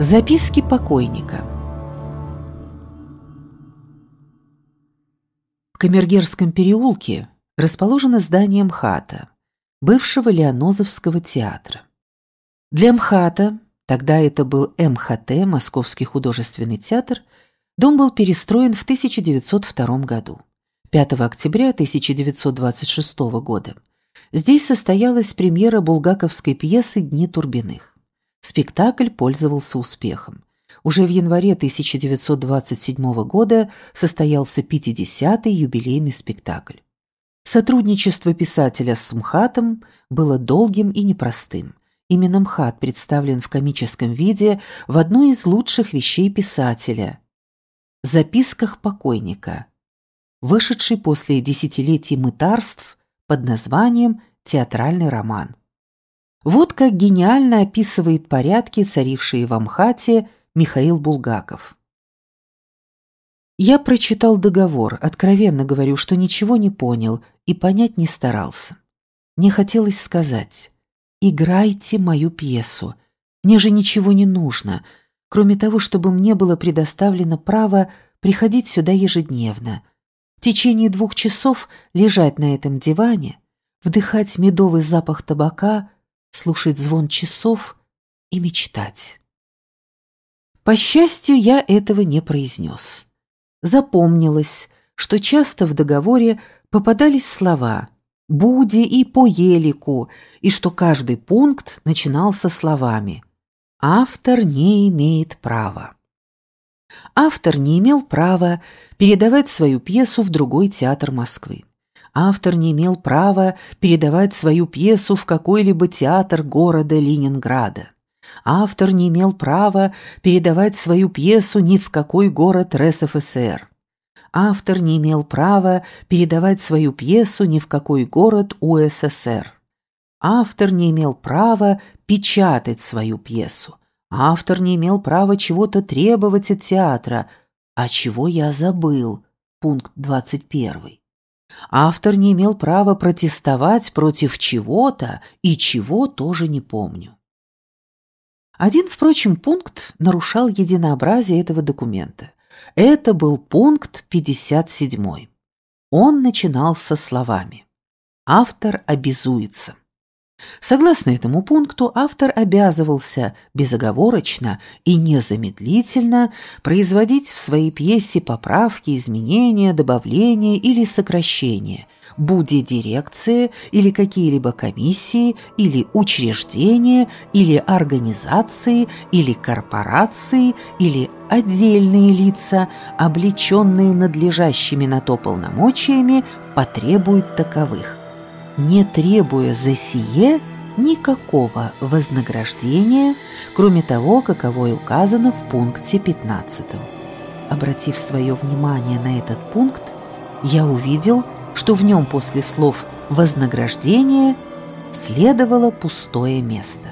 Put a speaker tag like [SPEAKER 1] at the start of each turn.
[SPEAKER 1] Записки покойника В Камергерском переулке расположено здание МХАТа, бывшего Леонозовского театра. Для МХАТа, тогда это был МХТ, Московский художественный театр, дом был перестроен в 1902 году. 5 октября 1926 года здесь состоялась премьера булгаковской пьесы «Дни Турбиных». Спектакль пользовался успехом. Уже в январе 1927 года состоялся 50-й юбилейный спектакль. Сотрудничество писателя с МХАТом было долгим и непростым. Именно МХАТ представлен в комическом виде в одной из лучших вещей писателя – «Записках покойника», вышедший после десятилетий мытарств под названием «Театральный роман». Вот как гениально описывает порядки, царившие в Амхате, Михаил Булгаков. Я прочитал договор, откровенно говорю, что ничего не понял и понять не старался. Мне хотелось сказать «Играйте мою пьесу, мне же ничего не нужно, кроме того, чтобы мне было предоставлено право приходить сюда ежедневно, в течение двух часов лежать на этом диване, вдыхать медовый запах табака, слушать звон часов и мечтать. По счастью, я этого не произнес. Запомнилось, что часто в договоре попадались слова «буди» и «по елику», и что каждый пункт начинался словами «автор не имеет права». Автор не имел права передавать свою пьесу в другой театр Москвы автор не имел права передавать свою пьесу в какой-либо театр города Ленинграда. Автор не имел права передавать свою пьесу ни в какой город РСФСР. Автор не имел права передавать свою пьесу ни в какой город УССР. Автор не имел права печатать свою пьесу. Автор не имел права чего-то требовать от театра. А чего я забыл? Пункт 21 автор не имел права протестовать против чего-то и чего тоже не помню. Один, впрочем, пункт нарушал единообразие этого документа. Это был пункт 57. Он начинался словами «Автор обязуется». Согласно этому пункту, автор обязывался безоговорочно и незамедлительно производить в своей пьесе поправки, изменения, добавления или сокращения, будь дирекции или какие-либо комиссии или учреждения или организации или корпорации или отдельные лица, облеченные надлежащими на то полномочиями, потребуют таковых не требуя за сие никакого вознаграждения, кроме того, каковое указано в пункте 15. Обратив свое внимание на этот пункт, я увидел, что в нем после слов «вознаграждение» следовало пустое место.